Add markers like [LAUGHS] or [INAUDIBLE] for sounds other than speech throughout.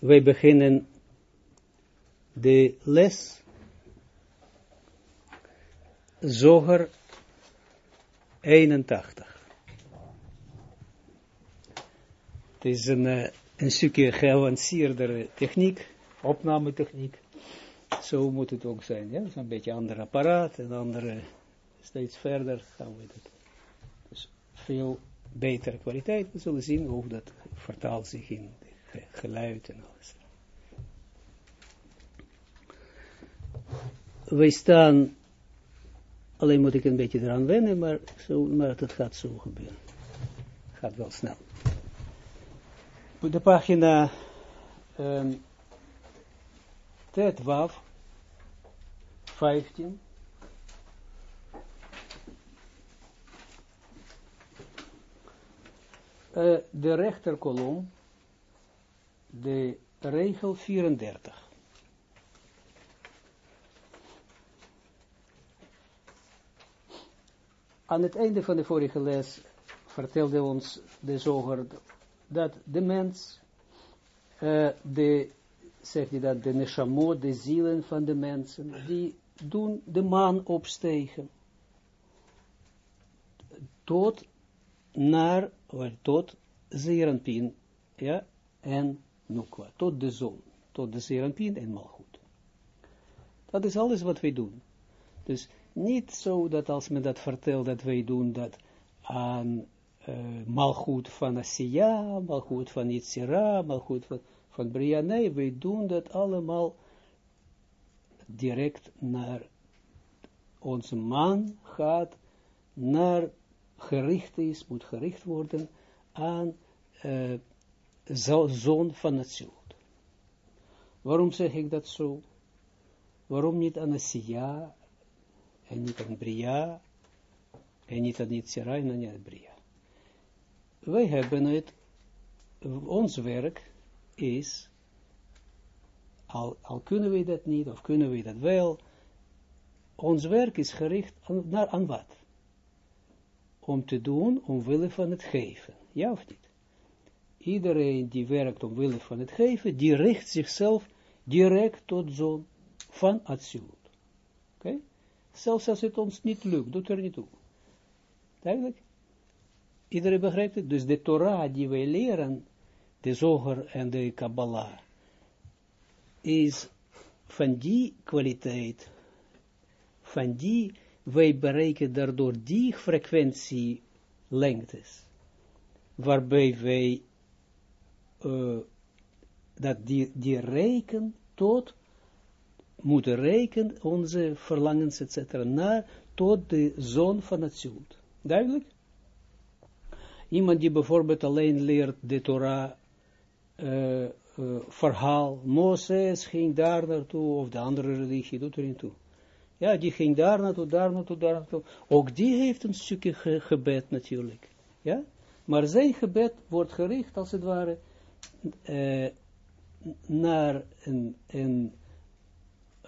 wij beginnen de les Zoger 81. Het is een, uh, een stukje geavanceerdere techniek, opnametechniek. Zo moet het ook zijn. Ja? Het is een beetje een ander apparaat en andere, steeds verder gaan we het. Dus veel betere kwaliteit. We zullen zien hoe dat vertaalt zich in geluid en alles. Wij staan, alleen moet ik een beetje eraan wennen, maar, zo, maar dat gaat zo gebeuren. Gaat wel snel. De pagina um, Tetwaf 15. Uh, de rechterkolom de regel 34. Aan het einde van de vorige les vertelde ons de zoger dat de mens, uh, de, zegt hij dat, de neshamot, de zielen van de mensen, die doen de maan opstegen. Tot naar, tot Zeranpin, ja, en Tot de zon, tot de Serampin en Malchut. Dat is alles wat wij doen. Dus niet zo dat als men dat vertelt, dat wij doen dat aan uh, Malchut van Asiya, Malchut van Yitzira, Malchut van, van Bria. Wij doen dat allemaal direct naar onze man gaat, naar gericht is, moet gericht worden aan uh, zoon van het ziel. Waarom zeg ik dat zo? Waarom niet aan Asiya, en niet aan Bria, en niet aan Yitzhira, en niet aan Bria? Wij hebben het, ons werk is, al, al kunnen we dat niet, of kunnen we dat wel, ons werk is gericht naar aan wat? Om te doen, omwille van het geven, ja of niet? Iedereen die werkt omwille van het geven, die richt zichzelf direct tot zo'n van Atsilut. Oké? Okay? Zelfs als het ons niet lukt, doet er niet toe. Duidelijk? Iedereen begrijpt het? Dus de Torah die wij leren, de Zoger en de Kabbalah, is van die kwaliteit, van die, wij bereiken daardoor die frequentie lengtes, waarbij wij uh, dat die, die reken tot, moeten rekenen onze verlangens, etc., naar, tot de zoon van het zult. Duidelijk? Iemand die bijvoorbeeld alleen leert de Torah, uh, uh, verhaal, Moses ging daar naartoe, of de andere religie doet er niet toe. Ja, die ging daar naartoe, daar naartoe, daar naartoe. Ook die heeft een stukje gebed natuurlijk. Ja? Maar zijn gebed wordt gericht, als het ware, uh, naar een, een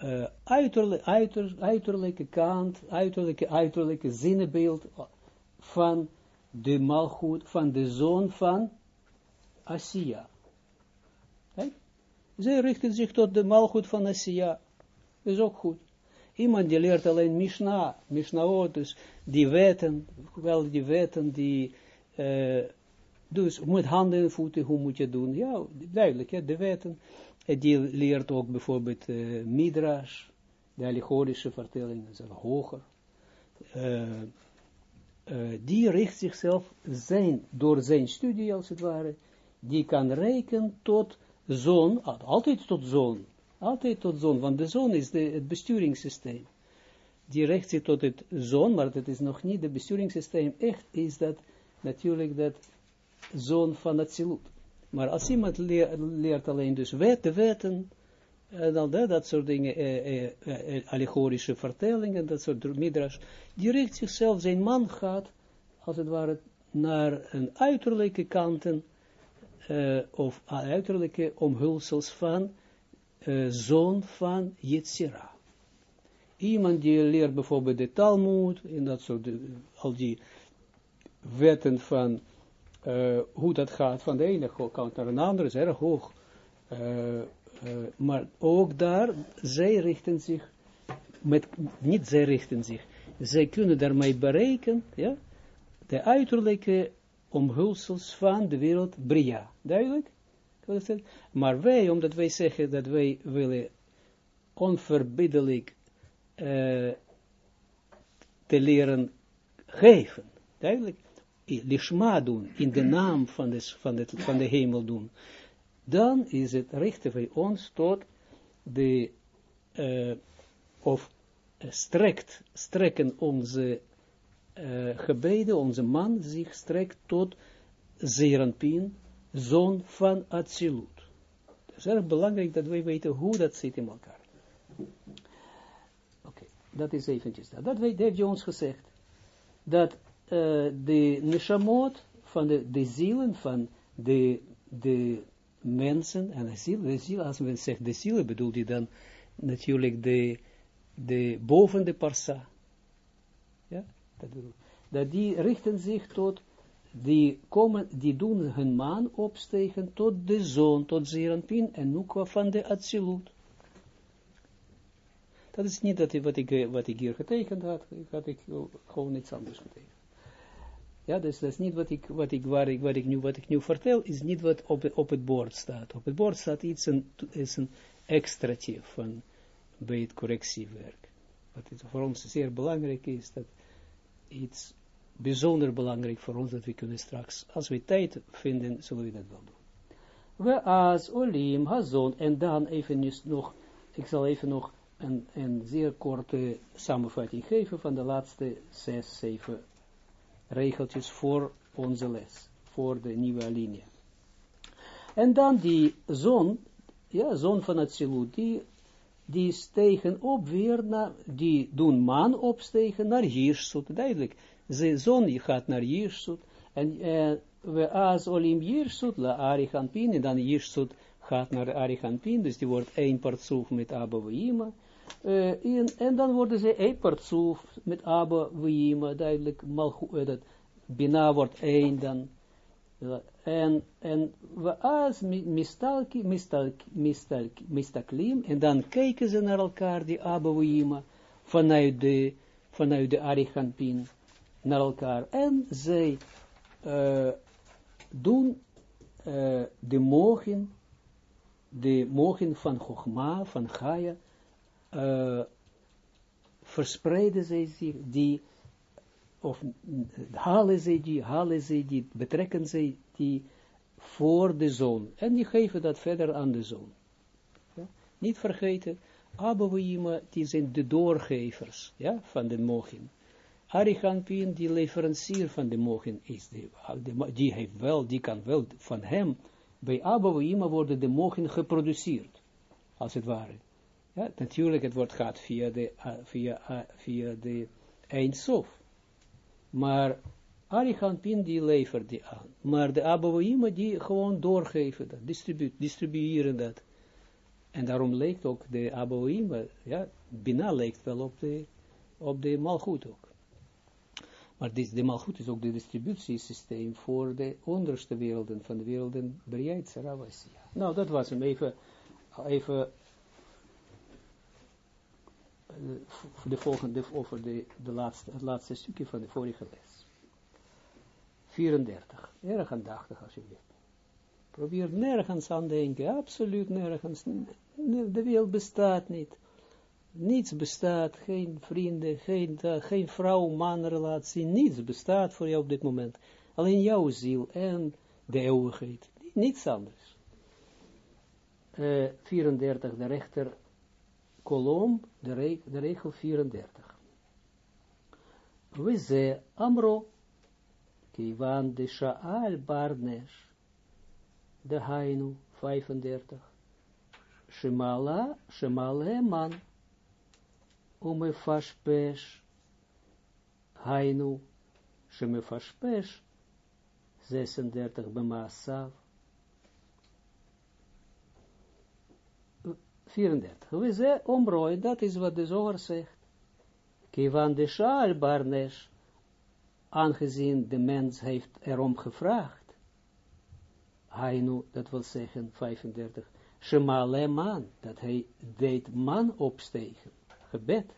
uh, uiterlijke, uiter, uiterlijke kant, uiterlijke, uiterlijke zinnebeeld van de malgoed, van de zoon van Asiya. Kijk, zij richten zich tot de malgoed van Asiya. Dat is ook goed. Iemand die leert alleen Mishnah, Mishnahot, dus die wetten, wel die wetten die uh, dus met handen en voeten, hoe moet je doen? Ja, duidelijk, ja, de wetten. En die leert ook bijvoorbeeld uh, Midrash, de allegorische vertellingen zijn hoger. Uh, uh, die richt zichzelf zijn, door zijn studie als het ware, die kan rekenen tot zoon, altijd tot zoon, altijd tot zoon, want de zoon is de, het besturingssysteem. Die richt zich tot het zoon, maar dat is nog niet het besturingssysteem. Echt is dat natuurlijk dat zoon van het zilut. Maar als iemand leert, alleen dus wet, de wetten, en dan dat, soort dingen, eh, eh, eh, allegorische vertellingen, dat soort midrash, die richt zichzelf, zijn man gaat, als het ware, naar een uiterlijke kanten, uh, of uiterlijke omhulsels van uh, zoon van Yetzira. Iemand die leert bijvoorbeeld de Talmud, en dat soort, al die wetten van uh, hoe dat gaat van de ene kant naar een andere is erg hoog. Uh, maar ook daar, zij richten zich, met, niet zij richten zich, zij kunnen daarmee bereiken, ja, de uiterlijke omhulsels van de wereld Bria. Duidelijk? Maar wij, omdat wij zeggen dat wij willen onverbiddelijk uh, te leren geven, duidelijk, lishma doen, in de naam van de, van, van de hemel doen, dan is het, richten wij ons tot de, uh, of uh, strekt, strekken onze uh, gebeden, onze man zich strekt tot Zeranpin, zoon van Atsilut. Het is erg belangrijk dat wij weten hoe dat zit in elkaar. Oké, dat is eventjes dat. Dat heeft je ons gezegd. Dat uh, de neshamot van de, de zielen van de, de mensen, en de ziel, de ziel, als men zegt de ziel, bedoelt hij dan natuurlijk de, de boven de parsa. Ja, dat bedoel Dat die richten zich tot, die komen, die doen hun maan opstegen tot de zoon, tot Zeranpin en Nukwa van de Atsilut. Dat is niet dat, wat, ik, wat ik hier getekend had, had ik gewoon iets anders getekend. Ja, dus dat is niet wat ik, wat ik, waar ik, wat ik nu, wat ik nu vertel, is niet wat op, het bord staat. Op het bord staat iets, een, is een extraatje van, bij het correctiewerk. Wat het voor ons zeer belangrijk is, dat iets bijzonder belangrijk voor ons, dat we kunnen straks, als we tijd vinden, zullen we dat wel doen. We als olim hazon, en dan even nog, ik zal even nog een, een zeer korte samenvatting geven van de laatste zes, zeven regeltjes voor onze les, voor de nieuwe alinea. En dan die zon, ja, zon van het Zilut, die, die stegen op weer, naar, die doen maan opstegen naar Jirsut, duidelijk. De zon gaat naar Jirsut, en uh, we als olim Jirsut, la Arichanpin, en dan Jirsut gaat naar Arichanpin, dus die wordt één partsoef met Abba Vima, uh, en dan worden ze een met Abba Wima, duidelijk, malchu, uh, dat Bina wordt één dan, en, en we als mistalki, mistalki, mistalki, mistaklim, en dan kijken ze naar elkaar, die Abba Wima, vanuit de, vanuit de naar elkaar, en zij uh, doen de mogen, de mogen van Chogma, van Gaia, uh, verspreiden zij zich, die, of halen zij die, halen zij die, betrekken zij die voor de zon. En die geven dat verder aan de zon. Ja? Niet vergeten, Abouima, die zijn de doorgevers ja, van de mogen. Ariganpin, die leverancier van de mogen is, die, die, heeft wel, die kan wel van hem, bij Abouima worden de mogen geproduceerd, als het ware. Natuurlijk, het wordt gaat via de, uh, via, uh, via de eindsof. Maar die levert die aan. Maar de Abouima die gewoon doorgeven dat, distribu distribueren dat. En daarom lijkt ook de Abouima, ja, Bina lijkt wel op de, op de ook. Maar dit, de Malchut is ook de distributiesysteem voor de onderste werelden, van de werelden Briait Saravasya. Nou, dat was hem even, even de volgende, over de, de laatste, het laatste stukje van de vorige les. 34. Erg aandachtig alsjeblieft. Probeer nergens aan denken, absoluut nergens. De wereld bestaat niet. Niets bestaat, geen vrienden, geen, uh, geen vrouw-man relatie, niets bestaat voor jou op dit moment. Alleen jouw ziel en de eeuwigheid, niets anders. Uh, 34, de rechter kolom, de, de regel 34. We ze amro, kiwan de sha'al barnesh, de hainu 35. Shemala, shemale man, ume fashpesh, hainu, fashpesh, 36 bemaasav, 34. We ze omrooi, dat is wat de zoger zegt. Kivan de shaal barnesh, aangezien de mens heeft erom gevraagd. Hainu, dat wil zeggen 35. Shemale man, dat hij deed man opstegen, gebed.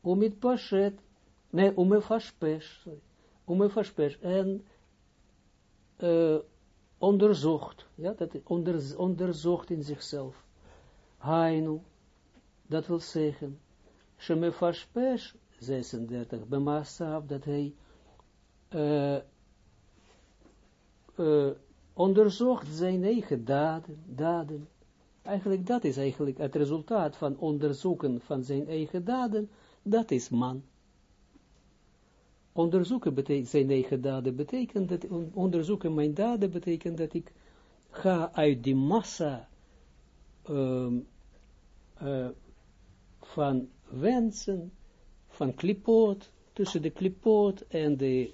Om het pashet, nee, om een vastpes, om een vastpes, en onderzocht, ja, dat onder, onderzocht in zichzelf. Hainu, dat wil zeggen, Sheme vastpes, 36, Bemasav, dat hij uh, onderzocht zijn eigen daden, daden. Eigenlijk, dat is eigenlijk het resultaat van onderzoeken van zijn eigen daden, dat is man. Onderzoeken zijn eigen daden betekent dat, onderzoeken mijn daden betekent dat ik ga uit die massa um, uh, van wensen, van klipoot, tussen de klipoot en de,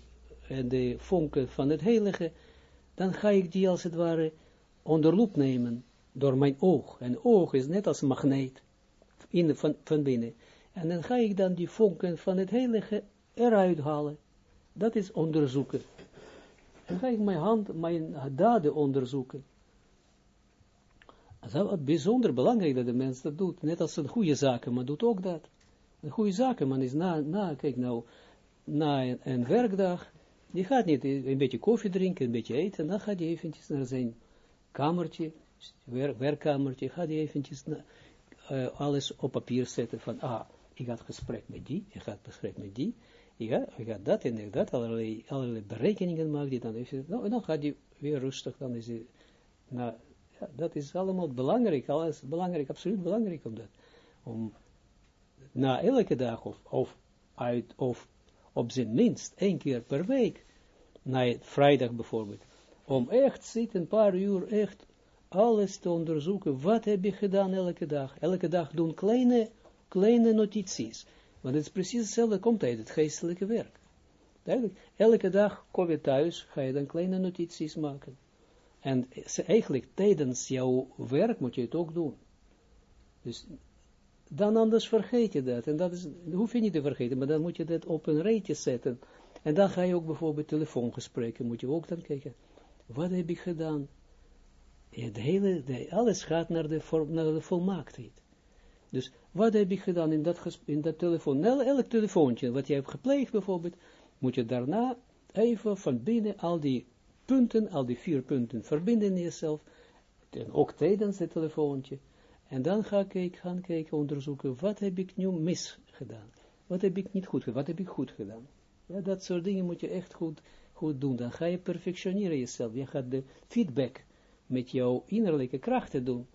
en de vonken van het heilige, dan ga ik die als het ware onder loep nemen door mijn oog. En oog is net als een magneet in, van, van binnen. En dan ga ik dan die vonken van het heilige eruit halen. Dat is onderzoeken. En ga ik mijn hand, mijn daden onderzoeken. Dat is bijzonder belangrijk dat de mens dat doet. Net als een goede zakenman doet ook dat. Een goede zakenman is na, na kijk nou, na een, werkdag, die gaat niet een beetje koffie drinken, een beetje eten, dan gaat hij eventjes naar zijn kamertje, werkkamertje, gaat hij eventjes uh, alles op papier zetten van, ah, ik had gesprek met die, ik had gesprek met die, ik ga, ik ga dat en dat, allerlei, berekeningen maakt hij dan, nou, dan gaat hij weer rustig, dan is hij, nou, dat is allemaal belangrijk, alles belangrijk, absoluut belangrijk om dat, om na elke dag of, of uit, of op zijn minst één keer per week, na vrijdag bijvoorbeeld, om echt zitten, een paar uur, echt alles te onderzoeken, wat heb je gedaan elke dag, elke dag doen kleine, kleine notities, want het is precies hetzelfde, komt uit het geestelijke werk. Duidelijk, elke dag kom je thuis, ga je dan kleine notities maken. En eigenlijk tijdens jouw werk moet je het ook doen. Dus dan anders vergeet je dat. En dat, is, hoef je niet te vergeten, maar dan moet je dat op een rijtje zetten. En dan ga je ook bijvoorbeeld telefoongesprekken, moet je ook dan kijken, wat heb ik gedaan? Het hele, alles gaat naar de, naar de volmaaktheid. Dus wat heb ik gedaan in dat, in dat telefoon? Elk telefoontje wat je hebt gepleegd bijvoorbeeld, moet je daarna even van binnen al die punten, al die vier punten verbinden in jezelf. En ook tijdens het telefoontje. En dan ga ik gaan kijken, onderzoeken, wat heb ik nu mis gedaan? Wat heb ik niet goed gedaan? Wat heb ik goed gedaan? Ja, dat soort dingen moet je echt goed, goed doen. Dan ga je perfectioneren jezelf. Je gaat de feedback met jouw innerlijke krachten doen.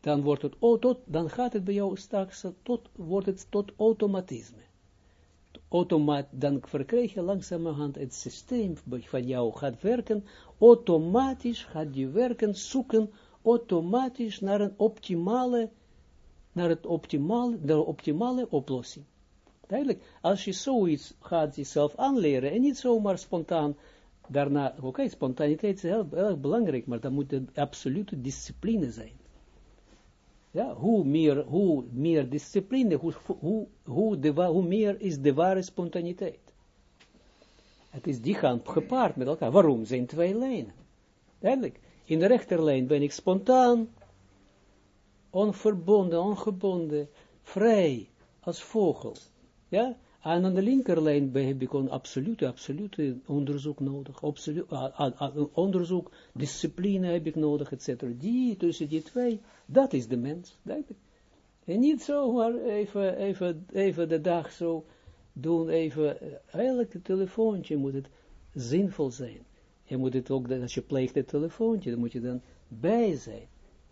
Dan, wordt het, tot, dan gaat het bij jou straks, tot, wordt het tot automatisme. Automaat, dan verkrijg je langzamerhand het systeem van jou gaat werken, automatisch gaat je werken, zoeken automatisch naar een optimale, naar het optimale, de optimale oplossing. Duidelijk, als je zoiets gaat jezelf aanleren en niet zomaar spontaan daarna, oké, spontaniteit is heel, belangrijk, maar dan moet het absolute discipline zijn. Ja, hoe meer, hoe meer discipline, hoe, hoe, hoe, de, hoe meer is de ware spontaniteit. Het is die gaan gepaard met elkaar. Waarom? Zijn twee lijnen. Duidelijk. In de rechterlijn ben ik spontaan, onverbonden, ongebonden, vrij, als vogel. Ja? En aan de linkerlijn heb ik een absolute, absolute onderzoek nodig. Absolu onderzoek, discipline heb ik nodig, etc. Die, tussen die twee, dat is de mens. En niet zomaar even, even, even de dag zo doen, even, elke telefoontje moet het zinvol zijn. Je moet het ook, als je pleegt het telefoontje, dan moet je dan bij zijn.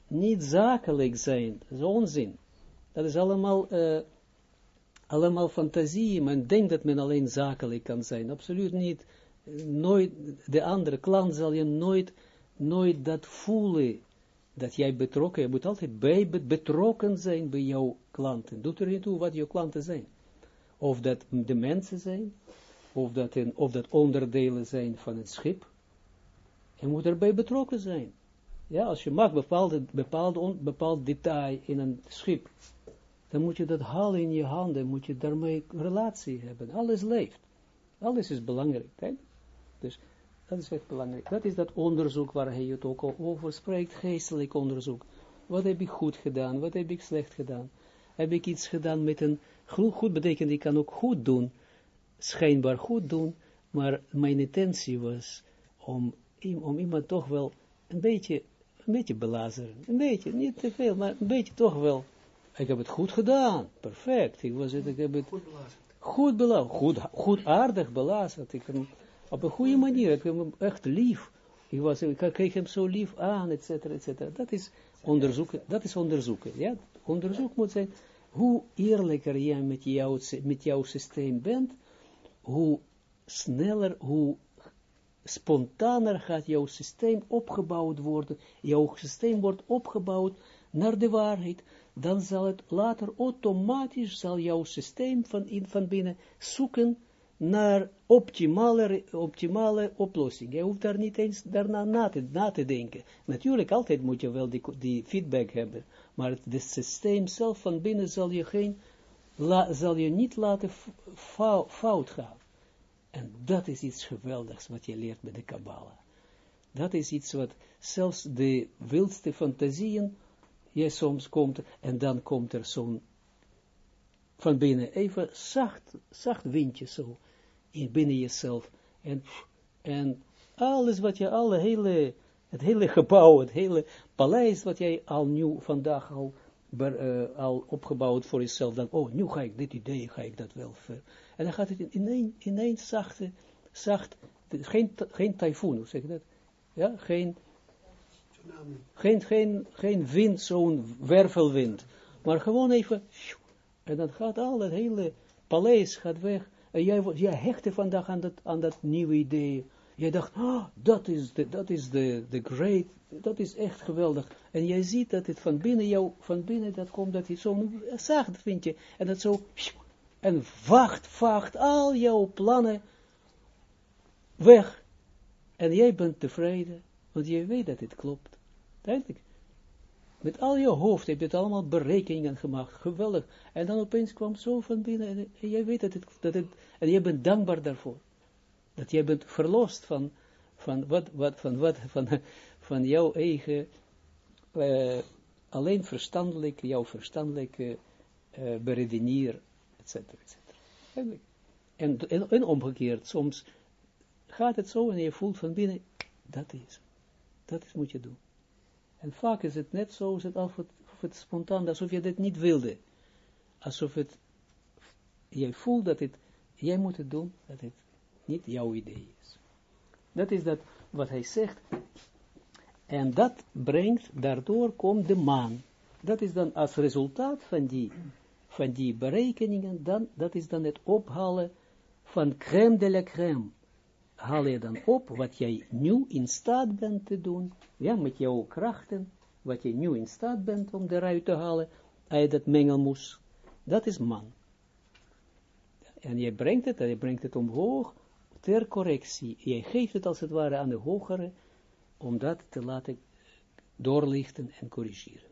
Niet zakelijk zijn, dat is onzin. Dat is allemaal, uh, allemaal fantasie. Men denkt dat men alleen zakelijk kan zijn. Absoluut niet. Nooit, de andere klant zal je nooit, nooit dat voelen. Dat jij betrokken, je moet altijd bij betrokken zijn bij jouw klanten. Doet er niet toe wat jouw klanten zijn. Of dat de mensen zijn, of dat, een, of dat onderdelen zijn van het schip, je moet erbij betrokken zijn. Ja, als je maakt bepaalde, bepaalde, bepaald detail in een schip, dan moet je dat halen in je handen, moet je daarmee relatie hebben. Alles leeft. Alles is belangrijk. Hè? Dus Dat is echt belangrijk. Dat is dat onderzoek waar hij het ook over spreekt, geestelijk onderzoek. Wat heb ik goed gedaan? Wat heb ik slecht gedaan? Heb ik iets gedaan met een, goed betekent, ik kan ook goed doen, schijnbaar goed doen, maar mijn intentie was om, om iemand toch wel een beetje, een beetje belazeren. Een beetje, niet te veel, maar een beetje toch wel. Ik heb het goed gedaan, perfect. Ik, was het, ik heb het goed belazerd, goed, goed aardig belazerd. Ik op een goede manier, ik heb hem echt lief. Ik, was, ik kreeg hem zo lief aan, et cetera, et cetera. Dat is onderzoeken, dat is onderzoeken, ja. Onderzoek moet zijn, hoe eerlijker jij met, jou, met jouw systeem bent, hoe sneller, hoe spontaner gaat jouw systeem opgebouwd worden, jouw systeem wordt opgebouwd naar de waarheid, dan zal het later automatisch, zal jouw systeem van, in, van binnen zoeken naar optimale, optimale oplossing. Je hoeft daar niet eens daarna na te, denken. Natuurlijk, altijd moet je wel die, die feedback hebben, maar het, systeem zelf van binnen zal je, geen, zal je niet laten fout gaan. En dat is iets geweldigs wat je leert met de Kabbalah. Dat is iets wat zelfs de wildste fantasieën, je soms komt, en dan komt er zo'n van binnen even zacht, zacht windje zo, in binnen jezelf, en, en alles wat je, alle hele, het hele gebouw, het hele paleis wat jij al nieuw vandaag al, uh, al opgebouwd voor jezelf, dan, oh, nu ga ik dit idee, ga ik dat wel ver. En dan gaat het in, in één zachte, zacht, geen, geen tyfoon, hoe zeg je dat? Ja, geen, geen, geen, geen wind, zo'n wervelwind, maar gewoon even, en dan gaat al het hele paleis gaat weg, en jij, jij hechtte vandaag aan dat, aan dat nieuwe idee, jij dacht, oh, dat is de, dat is great, dat is echt geweldig. En jij ziet dat het van binnen jou, van binnen dat komt, dat je zo'n zacht vind je, en dat zo, en vacht, vacht al jouw plannen weg. En jij bent tevreden, want jij weet dat het klopt. Duidelijk. Met al je hoofd heb je het allemaal berekeningen gemaakt, geweldig. En dan opeens kwam zo van binnen, en, jij weet dat het, dat en jij bent dankbaar daarvoor. Dat jij bent verlost van, van wat, wat, van wat, van, van jouw eigen, uh, alleen verstandelijk, jouw verstandelijke uh, beredenier etc. En, en, en, omgekeerd, soms gaat het zo en je voelt van binnen, dat is, dat is moet je doen. En vaak is het net zo, is het of het, of het spontaan, alsof je dit niet wilde. Alsof het, jij voelt dat het, jij moet het doen, dat het niet jouw idee is. Dat is dat wat hij zegt. En dat brengt, daardoor komt de maan. Dat is dan als resultaat van die van die berekeningen, dan, dat is dan het ophalen van crème de la crème. Haal je dan op wat jij nu in staat bent te doen, ja, met jouw krachten, wat je nu in staat bent om eruit te halen, uit dat mengelmoes, dat is man. En je brengt het, en je brengt het omhoog, ter correctie. Je geeft het als het ware aan de hogere, om dat te laten doorlichten en corrigeren.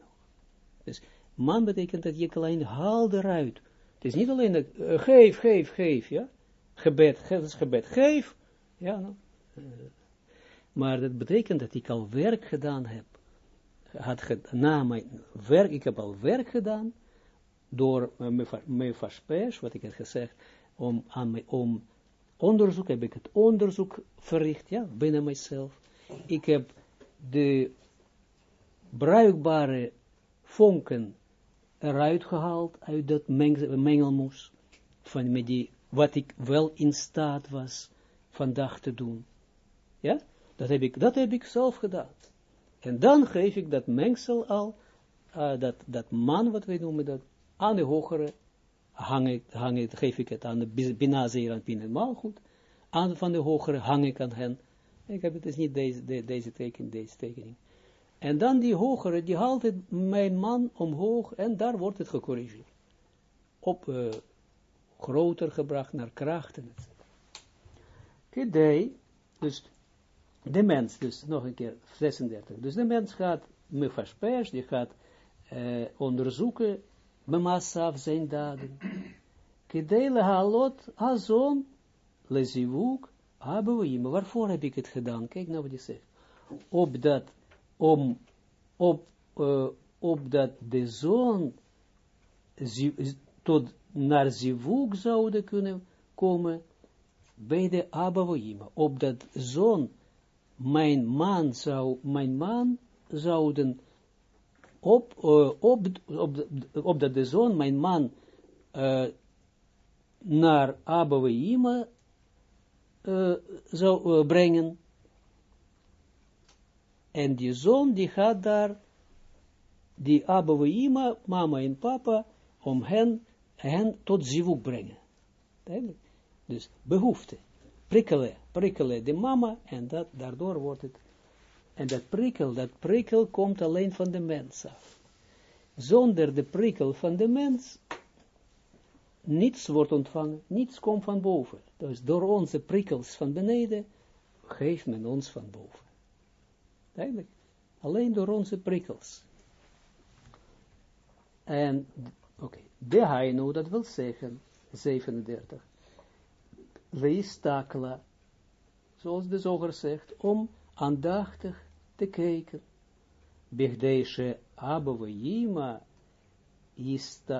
Dus Man betekent dat je klein haal eruit. Het is niet alleen dat, geef, geef, geef, ja. Gebed, geef, is gebed, geef. Ja, uh, maar dat betekent dat ik al werk gedaan heb. Had na mijn werk, ik heb al werk gedaan, door uh, mijn verspers, wat ik heb gezegd, om, aan mijn, om onderzoek, heb ik het onderzoek verricht, ja, binnen mijzelf. Ik heb de bruikbare vonken eruit gehaald uit dat mengelmoes, van wat ik wel in staat was vandaag te doen. Ja, dat heb ik, dat heb ik zelf gedaan. En dan geef ik dat mengsel al, uh, dat, dat man, wat wij noemen, dat aan de hogere, hang ik, hang ik, geef ik het aan de binazeer en pinenmaal goed, aan van de hogere hang ik aan hen. Ik heb het is niet deze, de, deze teken, deze tekening. En dan die hogere, die haalt het mijn man omhoog en daar wordt het gecorrigeerd. Op uh, groter gebracht naar krachten. Kedei, dus de mens, dus nog een keer 36. Dus de mens gaat me verspers, die gaat uh, onderzoeken, af zijn daden. Kedei le halot hazon, le zivuk, Abouima, waarvoor heb ik het gedaan? Kijk nou wat hij zegt. Opdat, om, op, uh, opdat de zoon tot naar zivug zouden kunnen komen bij de Abouima. Opdat zoon, mijn man zou, mijn man zouden op, uh, op, op, opdat de zoon, mijn man, naar Abouima uh, zou uh, brengen. En die zoon die gaat daar, die Abouima, mama en papa, om hen, hen tot zivuk brengen. Dus behoefte. Prikkelen, prikkelen de mama en dat, daardoor wordt het. En dat prikkel, dat prikkel komt alleen van de mens af. Zonder de prikkel van de mens niets wordt ontvangen, niets komt van boven. Dus door onze prikkels van beneden, geeft men ons van boven. Eigenlijk, alleen door onze prikkels. En, oké, okay. de Haino, dat wil zeggen, 37. Wees takla, zoals de zoger zegt, om aandachtig te kijken. Begdeeshe abavayima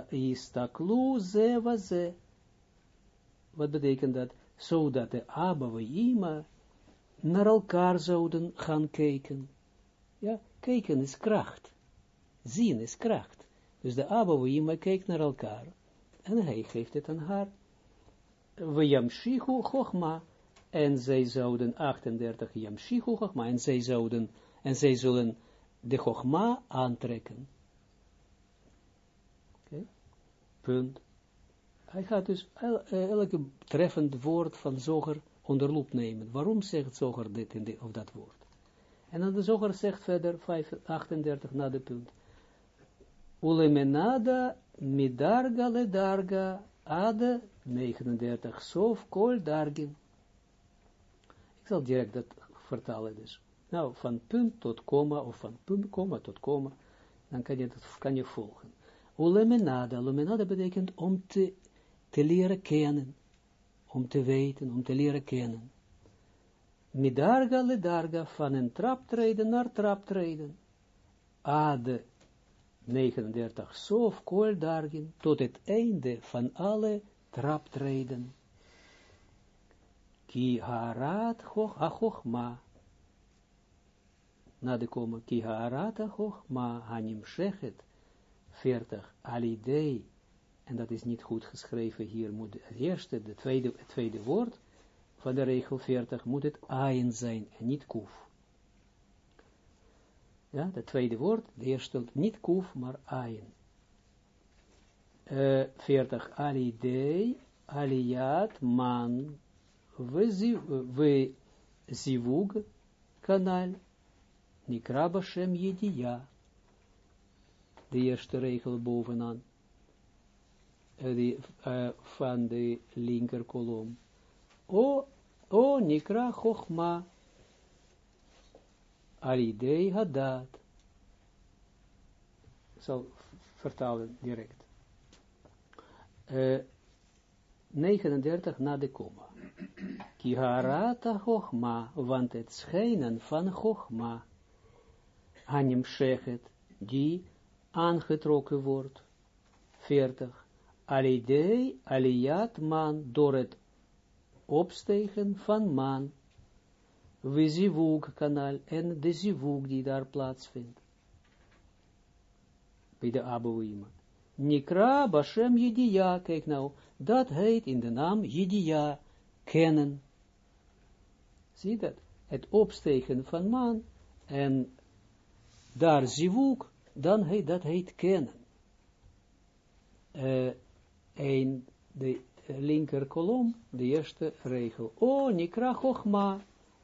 istaklu ze ze. Wat betekent dat? Zodat de Abba en Ima naar elkaar zouden gaan kijken. Ja, kijken is kracht. Zien is kracht. Dus de Abba en Ima kijkt naar elkaar. En hij geeft het aan haar. We yamshichu chokma. En zij zouden 38 yamshichu chokma. En zij zouden, en zij zullen de chokma aantrekken. Punt. Hij gaat dus el, eh, elke treffend woord van Zoger onder loep nemen. Waarom zegt Zoger dit in of dat woord? En dan de Zoger zegt verder, 5, 38 na de punt. Ulemenada midarga le darga ade 39 sof kol dargin. Ik zal direct dat vertalen dus. Nou, van punt tot komma, of van punt, komma tot komma, dan kan je, dat, kan je volgen. Ulemenada, lemenada betekent om te, te leren kennen, om te weten, om te leren kennen. Midarga le darga, van een traptreden naar traptreden. Ade 39, sof kol dargin, tot het einde van alle traptreden. Ki harat ha Na de komen, ki harat ha hanim shechet, 40, alidei, en dat is niet goed geschreven hier, moet het eerste, de tweede, het tweede woord van de regel 40, moet het ayin zijn en niet kuf. Ja, het tweede woord, de eerste, niet kuf, maar ayin. Uh, 40, alidei, aliyat, man, we zivug, kanal, nikra bashem yediya de eerste regel bovenaan, die, uh, van de linker kolom. O, o nikra chochma, alidei hadat. Ik zal vertalen direct. Uh, 39 na de komma. Kiharata chochma, want het schijnen van chochma, anim shechet, die aangetrokken wordt. 40. Alidei, aliyat man, door het opstegen van man. We kanaal en de zivug die daar plaatsvindt. Bij de Abouima. Nikra Bashem Yidia, kijk nou, dat heet in de naam Yidia, kennen. Zie dat? Het opstegen van man en daar zivug dan heet dat heet kennen. Uh, een, de linker kolom, de eerste regel. O, nikra chochma,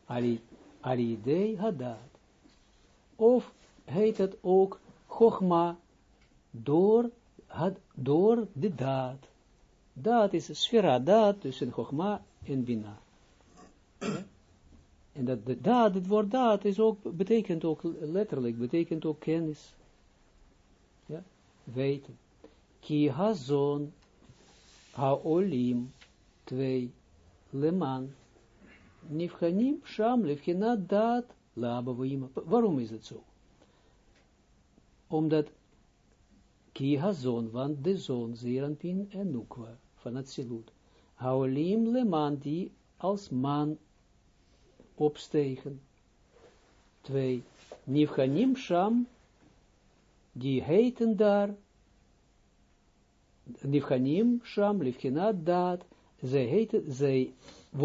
ali, alidei hadat. Of heet het ook chochma, door, had, door de daad. Daad is sfera daad tussen chochma en bina. En dat de daad, het woord daad, is ook, betekent ook letterlijk, betekent ook kennis weten. Ki hazon haolim, twee, leman, nifchanim sham lefchina dat labavoima. Waarom is het zo? Omdat ki hazon, want de zon, zeranpin en nukwa, van het silut, haolim leman die als man opstegen. Twee, nifchanim sham, die heten daar, nifchanim sham, lefchina dat, zij heten, zij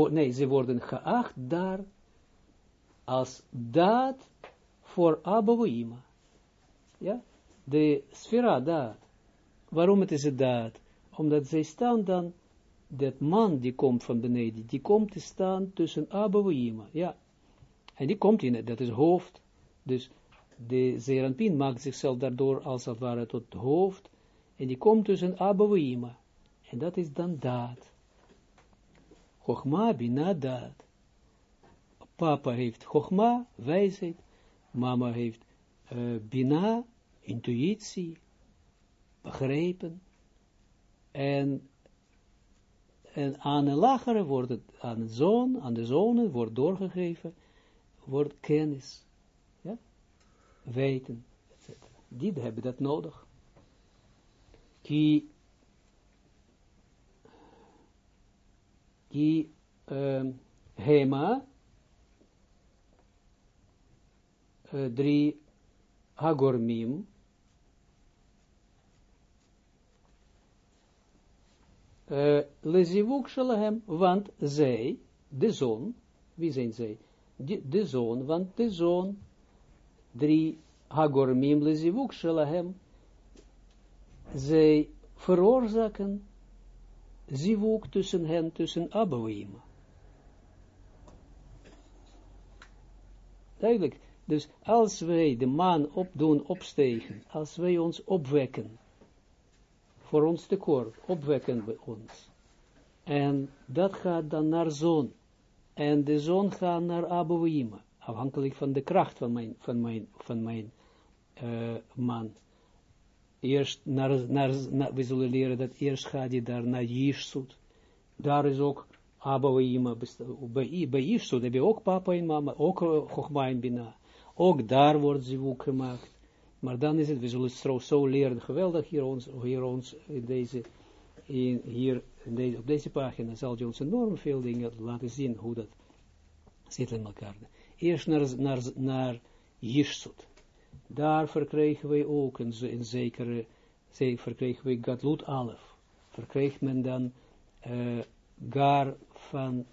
nee, ze worden geacht daar als daad voor Abouima. Ja, de sfera daad. Waarom het is het daad? Omdat zij staan dan, dat man die komt van beneden, die komt te staan tussen Abouima. Ja, en die komt in, dat is hoofd. Dus de Zeranpin maakt zichzelf daardoor als het ware tot hoofd. En die komt tussen Abouima. En dat is dan daad. Chogma, Bina, Daad. Papa heeft Chogma, wijsheid. Mama heeft uh, Bina, intuïtie, begrepen. En, en aan een lagere wordt het, aan de zoon, aan de zonen wordt doorgegeven, wordt kennis. Ja? Weten, etc. Die hebben dat nodig. Ki ki uh, hema, uh, drie hagormim, lezivuk shalahem, want zij, de zoon, wie zijn zij? De, zoon, want de zoon, drie hagormim lezivuk shalahem, zij veroorzaken zivuk tussen hen, tussen Abouim. Duidelijk. Dus als wij de maan opdoen, opstegen, als wij ons opwekken, voor ons tekort, opwekken bij ons, en dat gaat dan naar zon, en de zon gaat naar Abouima, afhankelijk van de kracht van mijn, van mijn, van mijn uh, man eerst naar, naar, naar, we zullen leren dat eerst gaat hij daar naar Yishsut. Daar is ook Abba Ima, bij, bij Yishsut heb je ook papa en mama, ook Chogma en Bina. Ook daar wordt zivuk gemaakt. Maar dan is het, we zullen het zo leren, geweldig hier ons, hier ons in deze, hier in deze, op deze pagina zal je ons enorm veel dingen laten zien hoe dat zit in elkaar. Eerst naar, naar, naar Yishsut daar verkregen wij ook een, een zekere, verkregen wij Gadlut Alef, verkreeg men dan uh, Gar van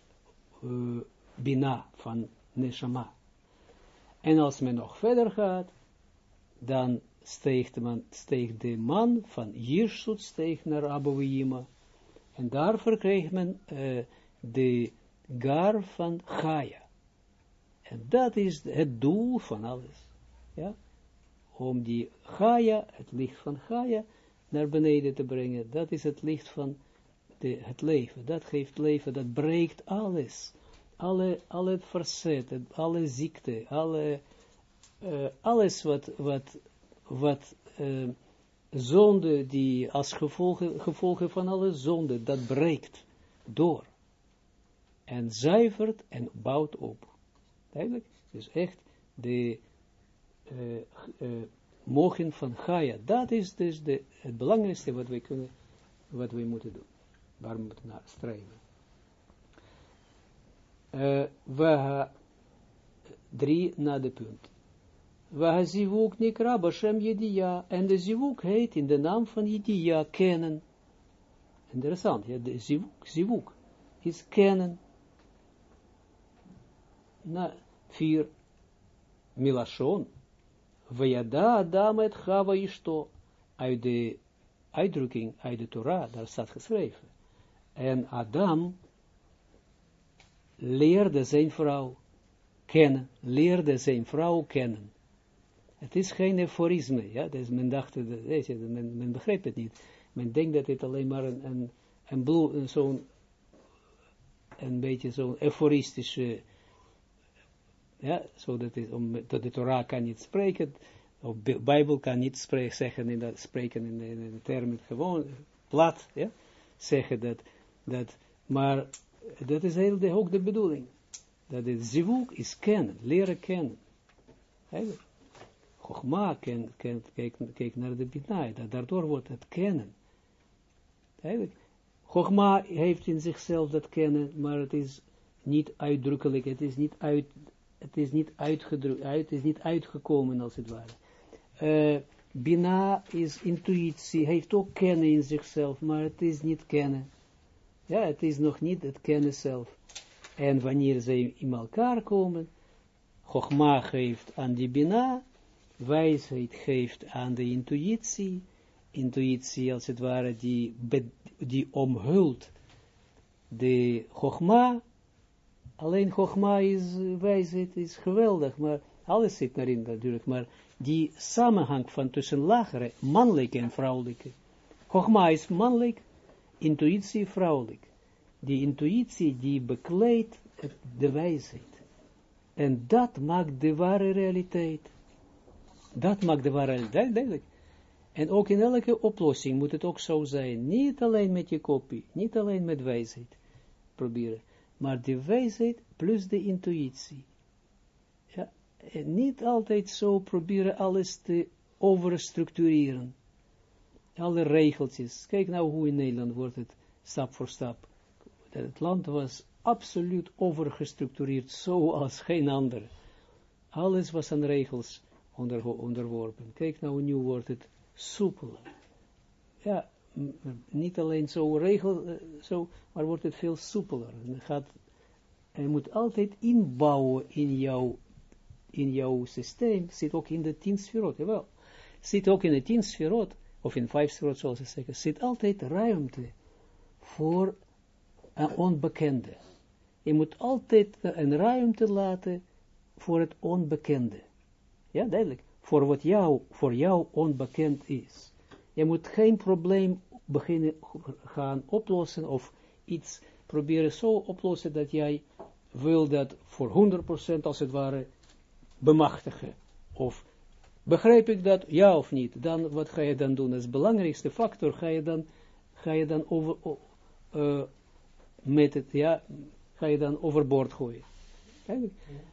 uh, Bina, van Neshama. En als men nog verder gaat, dan steegt, man, steegt de man van Jirsut steeg naar Abouima. En daar verkreeg men uh, de gar van Gaia. En dat is het doel van alles. Ja? om die Gaia, het licht van Gaia, naar beneden te brengen. Dat is het licht van de, het leven. Dat geeft leven, dat breekt alles. Alle, alle verzetten, alle ziekte, alle, uh, alles wat, wat, wat uh, zonde, die als gevolgen, gevolgen van alle zonde, dat breekt door. En zuivert en bouwt op. Duidelijk? Dus echt de uh, mogen van Gaia. Dat is dus de, het belangrijkste wat we kunnen, wat we moeten doen. Waar we moeten naar streven. Uh, drie na de punt. We zivuk nikra bashem Yedia. En de zivuk heet in de naam van Yedia kennen. Interessant, ja, de zivuk, zivuk is kennen. Na vier milashon. Vajada Adam het Chava Ishto, uit de uitdrukking, uit de Torah, daar staat geschreven. En Adam leerde zijn vrouw kennen, leerde zijn vrouw kennen. Het is geen euphorisme, ja, dus men dacht, men, men begrijpt het niet. Men denkt dat het alleen maar een, een, een, zo'n, een beetje zo'n euforistische ja, zo dat is, om, dat de Torah kan niet spreken, of de Bijbel kan niet spreken, zeggen in dat, spreken in, in, in termen gewoon, plat, ja, zeggen dat, dat, maar dat is heel de, ook de bedoeling. Dat het zivuk is kennen, leren kennen. Eigenlijk. Chogma kijk, naar de Bina, daardoor wordt het kennen. Chogma heeft in zichzelf dat kennen, maar het is niet uitdrukkelijk, het is niet, uit, het is niet het is niet uitgekomen als het ware. Uh, Bina is intuïtie, heeft ook kennen in zichzelf, maar het is niet kennen. Ja, het is nog niet het kennen zelf. En wanneer ze in elkaar komen, Chogma geeft aan die Bina, wijsheid geeft aan de intuïtie, intuïtie als het ware die, die omhult de Chogma, alleen Chogma is, wijsheid is geweldig, maar alles zit daarin natuurlijk, maar die samenhang van tussen lagere, mannelijke en vrouwelijke. Chogma is mannelijk, intuïtie vrouwelijk. Die intuïtie die bekleedt de wijsheid. En dat maakt de ware realiteit. Dat maakt de realiteit, duidelijk. En ook in elke oplossing moet het ook zo zijn. Niet alleen met je kopie, niet alleen met wijsheid proberen. Maar de wijsheid plus de intuïtie. Ja, en niet altijd zo proberen alles te overstructureren. Alle regeltjes. Kijk nou hoe in Nederland wordt het stap voor stap. Het land was absoluut overgestructureerd, zoals geen ander. Alles was aan regels onder, onderworpen. Kijk nou, nu wordt het soepeler. Ja, niet alleen zo regel, eh, zo, maar wordt het veel soepeler. En gaat, je moet altijd inbouwen in jouw, in jouw systeem, zit ook in de tien sferot, jawel. Zit ook in de tien sferot, of in vijf sferot zoals ze zeggen, zit altijd ruimte voor een onbekende. Je moet altijd een ruimte laten voor het onbekende. Ja, duidelijk. Voor wat jou, voor jou onbekend is. Je moet geen probleem beginnen gaan oplossen of iets proberen zo oplossen dat jij wil dat voor 100% als het ware bemachtigen. Of begrijp ik dat, ja of niet? Dan, wat ga je dan doen? Als belangrijkste factor ga je dan, ga je dan over, uh, met het, ja, ga je dan overboord gooien.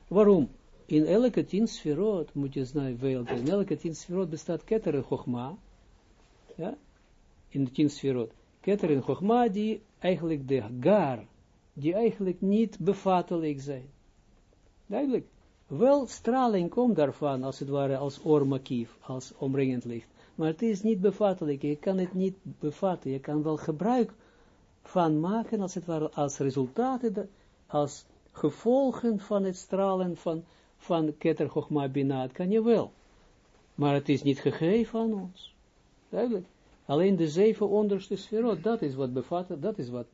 Waarom? In elke tien sferot, moet je weten, in elke tien sferot bestaat keter en chogma, ja, in de tien sferot, chogma, die eigenlijk de gar, die eigenlijk niet bevatelijk zijn. Duidelijk. Wel straling komt daarvan, als het ware, als oormakief, als omringend licht. Maar het is niet bevattelijk, je kan het niet bevatten, je kan wel gebruik van maken, als het ware, als resultaten, als gevolgen van het stralen van, van Keter Chochma Binat, kan je wel. Maar het is niet gegeven aan ons. Duidelijk. Alleen de zeven onderste sferot, dat is wat bevat, dat is wat,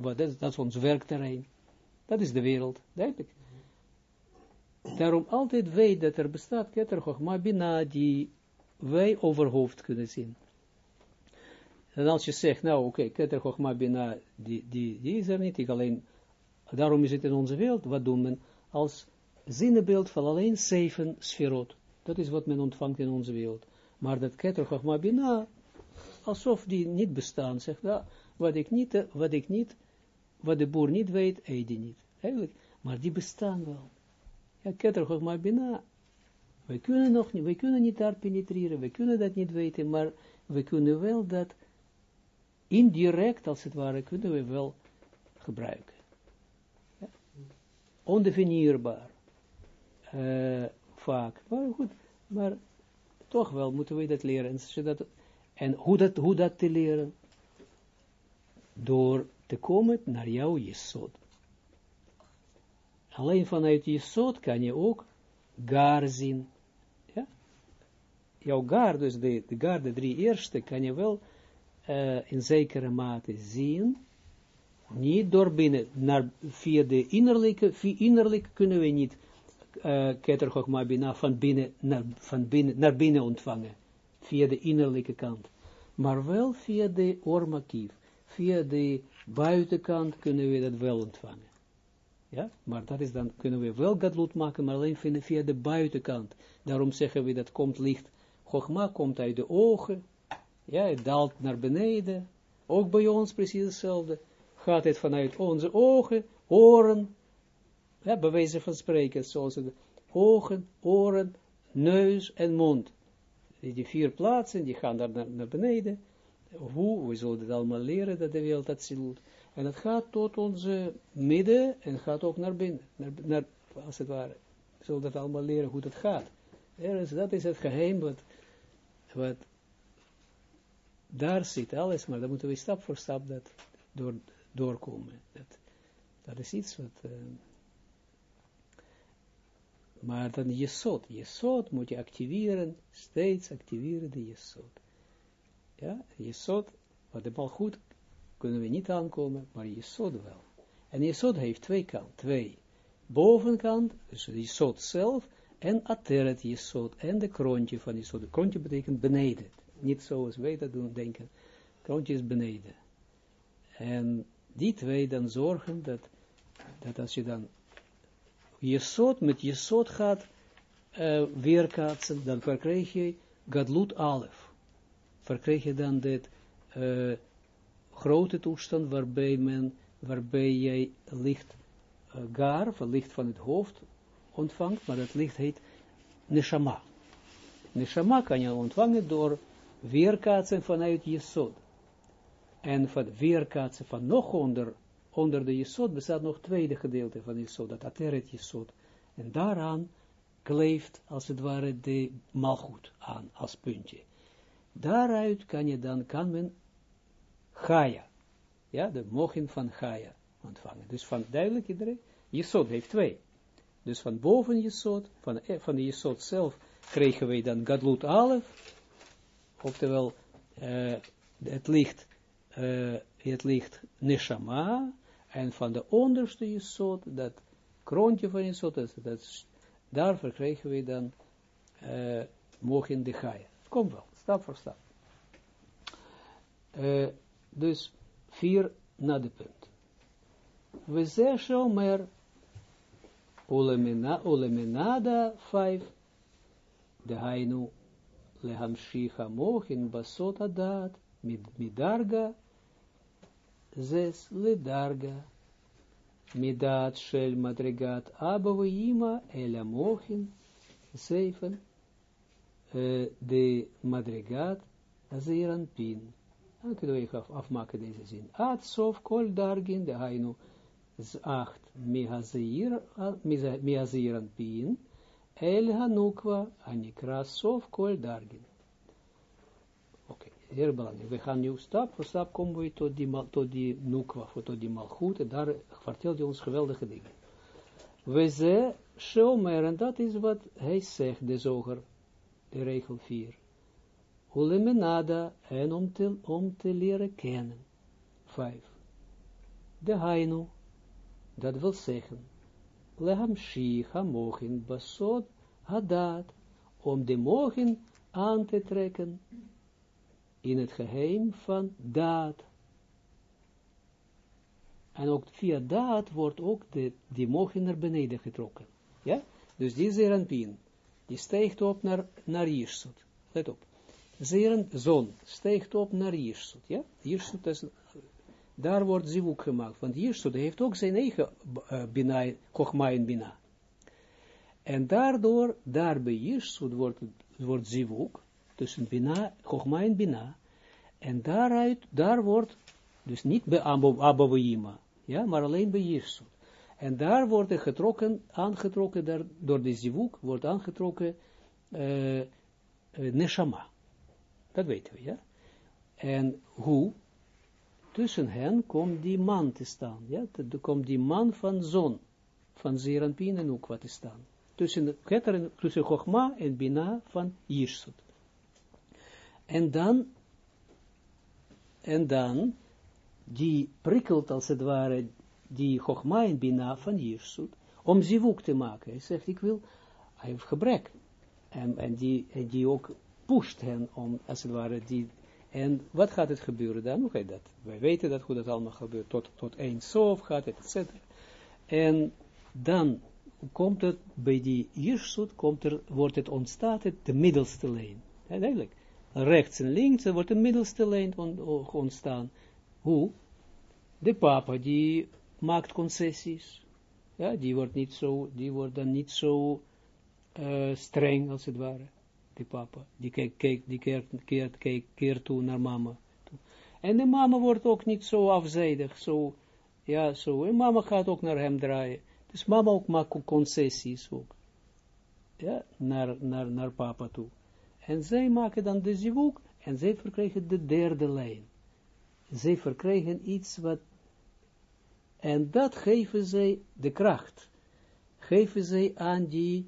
wat dat, is, dat is ons werkterrein. Dat is de wereld, duidelijk. Daarom altijd weet dat er bestaat Keter Chochma Bina, die wij overhoofd kunnen zien. En als je zegt, nou oké, okay, Keter Chochma Bina, die, die, die is er niet, ik alleen, daarom is het in onze wereld, wat doen men als zinnebeeld van alleen zeven sferot. Dat is wat men ontvangt in onze wereld. Maar dat Keter alsof die niet bestaan, zegt, nou, wat ik niet, wat ik niet, wat de boer niet weet, eet die niet. Eigenlijk, maar die bestaan wel. Ja, Keter we kunnen nog niet, we kunnen niet daar penetreren, we kunnen dat niet weten, maar we kunnen wel dat indirect, als het ware, kunnen we wel gebruiken. Ja. Ondefinieerbaar. Uh, vaak. Maar goed, maar toch wel moeten we dat leren. En, hoe, dat, hoe dat te leren? Door te komen naar jouw jesot. Alleen vanuit jesot kan je ook gar zien. Ja? Jouw gar, dus de, de gar, de drie eerste, kan je wel uh, in zekere mate zien, niet door binnen, naar, via de innerlijke, via innerlijk kunnen we niet uh, Keter Bina van binnen, naar, van binnen naar binnen ontvangen, via de innerlijke kant, maar wel via de ormakief, via de buitenkant kunnen we dat wel ontvangen. Ja, maar dat is dan, kunnen we wel gadlut maken, maar alleen via, via de buitenkant. Daarom zeggen we dat komt licht, Chogma komt uit de ogen, ja, het daalt naar beneden. Ook bij ons precies hetzelfde. Gaat het vanuit onze ogen, oren, ja, bewijzen van spreken, zoals het ogen, oren, neus en mond. Die, vier plaatsen, die gaan daar naar, beneden. Hoe, we zullen het allemaal leren, dat de wereld dat ziet. En het gaat tot onze midden en gaat ook naar binnen, naar, naar als het ware. We zullen dat allemaal leren hoe het gaat. is, dat is het geheim wat, daar zit alles, maar dan moeten we stap voor stap dat door, doorkomen. Dat, dat is iets wat... Uh, maar dan je Jesod moet je activeren, steeds activeren de Jesod. Ja, Jesod, wat de goed kunnen we niet aankomen, maar Jesod wel. En Jesod heeft twee kanten, twee. Bovenkant, dus Jesod zelf, en Ateret Jesod, en de kroontje van Jesod. De kroontje betekent beneden, niet zoals wij dat doen, denken. Kroontje is beneden. En die twee dan zorgen dat, dat als je dan Jesod met Jesod gaat uh, weerkaatsen, dan verkrijg je Gadlut Alef. Verkrijg je dan dit uh, grote toestand waarbij men, waarbij jij licht uh, gar, van licht van het hoofd ontvangt, maar dat licht heet Neshama. Neshama kan je ontvangen door weerkaatsen vanuit Jesod. En van weerkaatsen van nog onder onder de Jesod bestaat nog tweede gedeelte van Jesod, dat Ateret Jesod. En daaraan kleeft, als het ware, de malgoed aan, als puntje. Daaruit kan je dan, kan men Gaia, ja, de mogen van Gaia ontvangen. Dus van, duidelijk iedereen, Jesod heeft twee. Dus van boven Jesod, van, eh, van de Jesod zelf, kregen wij dan Gadlut Alef, oftewel, uh, het licht, uh, het licht Neshama, en van de onderste Jesod, dat kroontje van Jesod, dat, dat, daar verkrijgen we dan uh, mogen de Gaia. Kom wel, stap voor stap. Uh, dus vier na de punt. We zeggen maar Olemenada vijf, de Hainu lehamshicha mochin basot adat, midarga zes ledarga, midat shel madrigat abavima ela mochin, zeven, de madrigat azeran pin. Dan kunnen we even afmaken deze zin. Ad sof kol dargin, de hainu, acht, mihazeran pin, el hanukwa, anikra sof kol dargin. Heel belangrijk. We gaan nu stap voor stap komen we tot die, tot die nukwa, tot die malchut, en daar vertelt hij ons geweldige dingen. We ze, shomer, en dat is wat hij zegt, de zoger, de regel 4. Ulemenada, en om te, om te leren kennen. 5. De hainu, dat wil zeggen, lehamshicha mogen basod hadat, om de mogen aan te trekken, in het geheim van daad. En ook via daad wordt ook de, die mogen naar beneden getrokken. Ja? Dus die zeranpien, die stijgt op naar, naar. Let op. Zeren, zon, stijgt op naar Jirsut. Ja? Is, daar wordt zivuk gemaakt. Want Jirsut heeft ook zijn eigen uh, bina, kochma en bina. En daardoor, daar bij Jirsut wordt, wordt zivuk, tussen Bina, Chogma en Bina. En daaruit, daar wordt, dus niet bij Abouima, ja, maar alleen bij Jirsut. En daar wordt er getrokken, aangetrokken, daar, door de zivuk, wordt aangetrokken uh, uh, Neshama. Dat weten we, ja. En hoe? Tussen hen komt die man te staan, ja. Er komt die man van zon, van Zeranpien en Ukwa te staan. Tussen, tussen Chogma en Bina van Jirsut. En dan, en dan, die prikkelt als het ware, die Chogma en Bina van Jirsut, om zivuk te maken. Hij zegt, ik wil, hij heeft gebrek. En, en, die, en die ook pusht hen om, als het ware, die, en wat gaat het gebeuren dan? Hoe gaat dat? Wij weten dat hoe dat allemaal gebeurt, tot, tot één sof gaat het, etc. En dan komt het, bij die Jirsut, komt er, wordt het ontstaat het de middelste lijn. En eigenlijk, rechts en links, er wordt een middelste lijn ontstaan. Hoe? De papa die maakt concessies. Ja, die wordt niet zo, die dan niet zo uh, streng, als het ware, die papa. Die, kijkt, kijkt, die keert, keert, keert, keert toe naar mama. En de mama wordt ook niet zo afzijdig, zo, ja, zo. En mama gaat ook naar hem draaien. Dus mama ook maakt concessies ook. Ja, naar, naar, naar papa toe. En zij maken dan de zivuk, en zij verkrijgen de derde lijn. Zij verkrijgen iets wat, en dat geven zij de kracht. Geven zij aan die,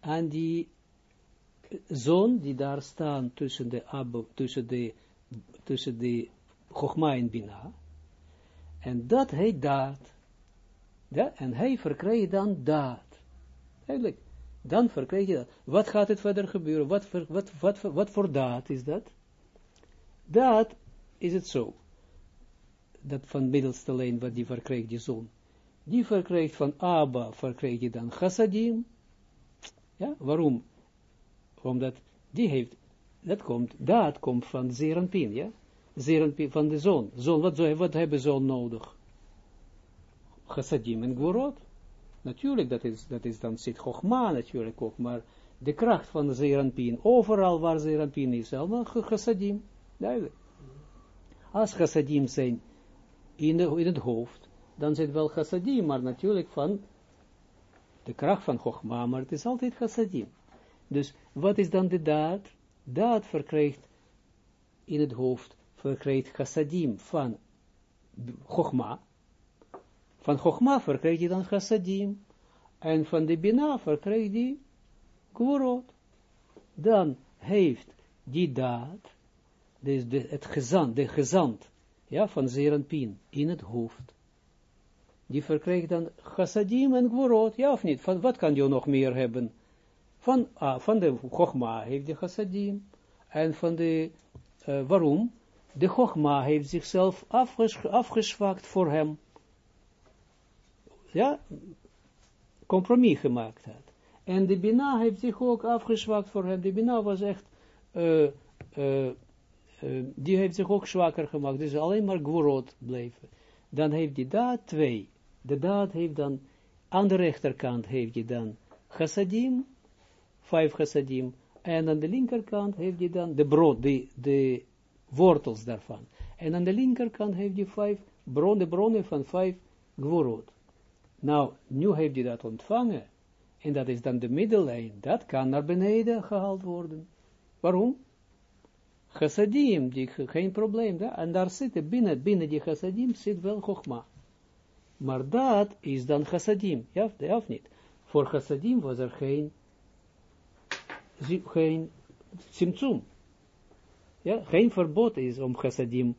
aan die zoon die daar staan tussen de, tussen de, tussen de Chogma en Bina. En dat heet daad. Ja, en hij verkrijgt dan daad. Eigenlijk, dan verkrijg je dat. Wat gaat het verder gebeuren? Wat, wat, wat, wat voor daad is dat? Daad is het zo. Dat van middelste lijn wat die verkrijgt die zoon. Die verkrijgt van Abba, verkrijgt je dan chassadim. Ja, waarom? Omdat die heeft, dat komt, daad komt van Zeranpin, ja van de zoon. Zoon, wat, wat hebben zoon nodig? Chassadim en Gvorot. Natuurlijk, dat is, dat is dan zit Chogma natuurlijk ook, maar de kracht van de Zeranpien, overal waar Zeranpien is, allemaal chassadim, duidelijk. Als chassadim zijn in, in het hoofd, dan zit wel chassadim, maar natuurlijk van de kracht van Chogma, maar het is altijd chassadim. Dus wat is dan de daad? Daad verkrijgt in het hoofd verkrijgt chassadim van Chogma. Van Chogma verkrijgt hij dan chassadim. En van de Bina verkrijgt hij Gvorot. Dan heeft die daad, dus de, het gezant, de gezant, ja, van Zeranpin in het hoofd. Die verkrijgt dan chassadim en Gvorot, ja of niet? Van wat kan je nog meer hebben? Van, ah, van de Chogma heeft de chassadim. En van de, uh, waarom? de Chogma heeft zichzelf afges voor hem. Ja, compromis gemaakt had. En de Bina heeft zich ook afgezwakt voor hem. De Bina was echt, uh, uh, die heeft zich ook zwakker gemaakt. Dus alleen maar Gworot bleven. Dan heeft die daad twee. De daad heeft dan, aan de rechterkant heeft hij dan chassadim, vijf chassadim. En aan de linkerkant heeft hij dan de brood, de, de wortels daarvan. En aan de linkerkant heeft hij vijf bronnen, bronnen van vijf gvorot. Nou, nu heeft hij dat ontvangen. En dat is dan de middellijn. Dat kan naar beneden gehaald worden. Waarom? Chassadim, die, geen probleem. Da? En daar zit, binnen, binnen die chassadim zit wel chogma. Maar dat is dan chassadim. Ja, of niet? Voor chassadim was er geen, geen simtsum ja, geen verbod is om chassadim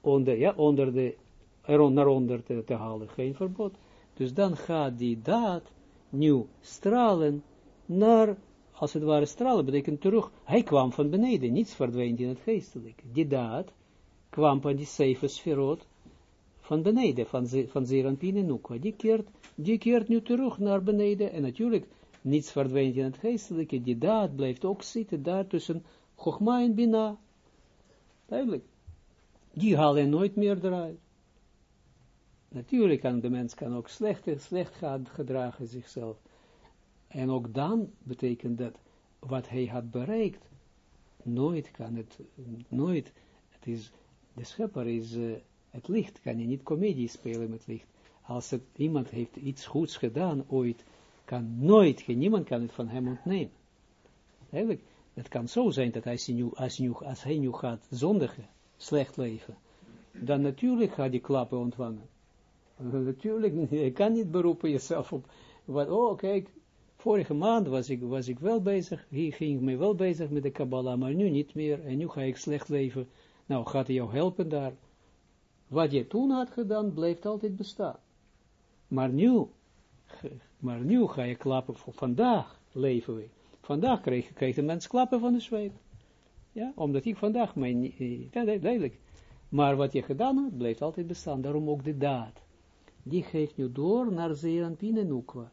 onder, ja, onder de, er, naar onder te halen, geen verbod. Dus dan gaat die daad nu stralen naar, als het ware stralen, betekent terug, hij kwam van beneden, niets verdwijnt in het geestelijke. Die daad kwam van die zeven sferot van beneden, van, van Zeranpin en Nukwa. Die keert, die keert nu terug naar beneden, en natuurlijk, niets verdwijnt in het geestelijke, die daad blijft ook zitten daar tussen Chogma en Bina, Duidelijk. Die halen nooit meer eruit. Natuurlijk kan de mens kan ook slecht, slecht gaan gedragen zichzelf. En ook dan betekent dat wat hij had bereikt, nooit kan het, nooit, het is, de schepper is, uh, het licht, kan je niet comedie spelen met licht. Als iemand heeft iets goeds gedaan ooit, kan nooit, niemand kan het van hem ontnemen. Eigenlijk, het kan zo zijn dat als hij nu, als nu, als hij nu gaat zondigen, slecht leven, dan natuurlijk gaat hij klappen ontvangen. Natuurlijk, [LAUGHS] je kan niet beroepen jezelf op, wat, oh kijk, vorige maand was ik, was ik wel bezig, hier ging ik me wel bezig met de Kabbalah, maar nu niet meer, en nu ga ik slecht leven. Nou, gaat hij jou helpen daar? Wat je toen had gedaan, blijft altijd bestaan. Maar nu, maar nu ga je klappen, voor vandaag leven we. Vandaag kreeg, kreeg de mens klappen van de zweep. Ja, omdat ik vandaag mijn, ja, duidelijk. Maar wat je gedaan hebt, blijft altijd bestaan. Daarom ook de daad. Die geeft nu door naar Zeranpien en Nukwa.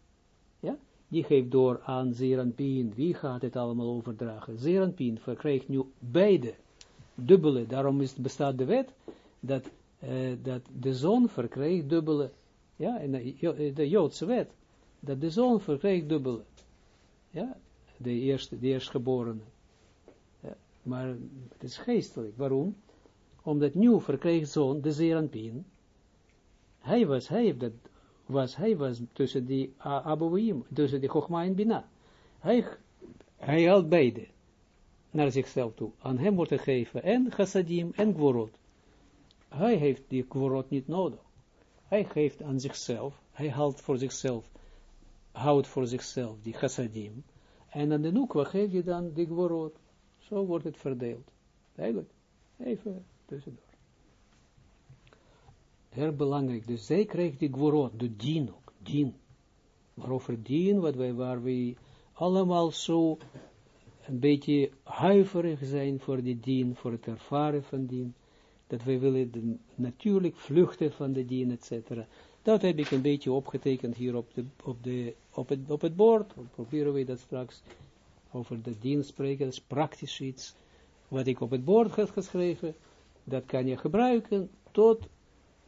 Ja, die geeft door aan Zeranpien. Wie gaat het allemaal overdragen? Zeranpien verkrijgt nu beide, dubbele. Daarom is, bestaat de wet dat, uh, dat de zon verkrijgt dubbele Ja, en de, Joodse wet, dat de zoon verkreeg dubbele. Ja, de eerste, de eerstgeborene. Ja, maar het is geestelijk. Waarom? Omdat nu verkreeg zoon de Zeranpien. Hij was, hij dat, was, hij was tussen die Abouim, tussen die Chogma en Bina. Hij, hij had beide naar zichzelf toe. Aan hem wordt gegeven en chassadim en gworot. Hij heeft die gworot niet nodig. Hij geeft aan zichzelf, hij houdt voor zichzelf, houdt voor zichzelf die chassadim. En aan de noekwa geef je dan die gworot. Zo wordt het verdeeld. Eigenlijk, even tussendoor. Heel belangrijk, dus zij krijgt die gworot, de dien ook, dien. Waarover dien, wat wij, waar we allemaal zo een beetje huiverig zijn voor die dien, voor het ervaren van dien, dat wij willen natuurlijk vluchten van de dien, etc. Dat heb ik een beetje opgetekend hier op, de, op, de, op, het, op het bord. Proberen we dat straks over de dien spreken. Dat is praktisch iets wat ik op het bord heb geschreven. Dat kan je gebruiken tot,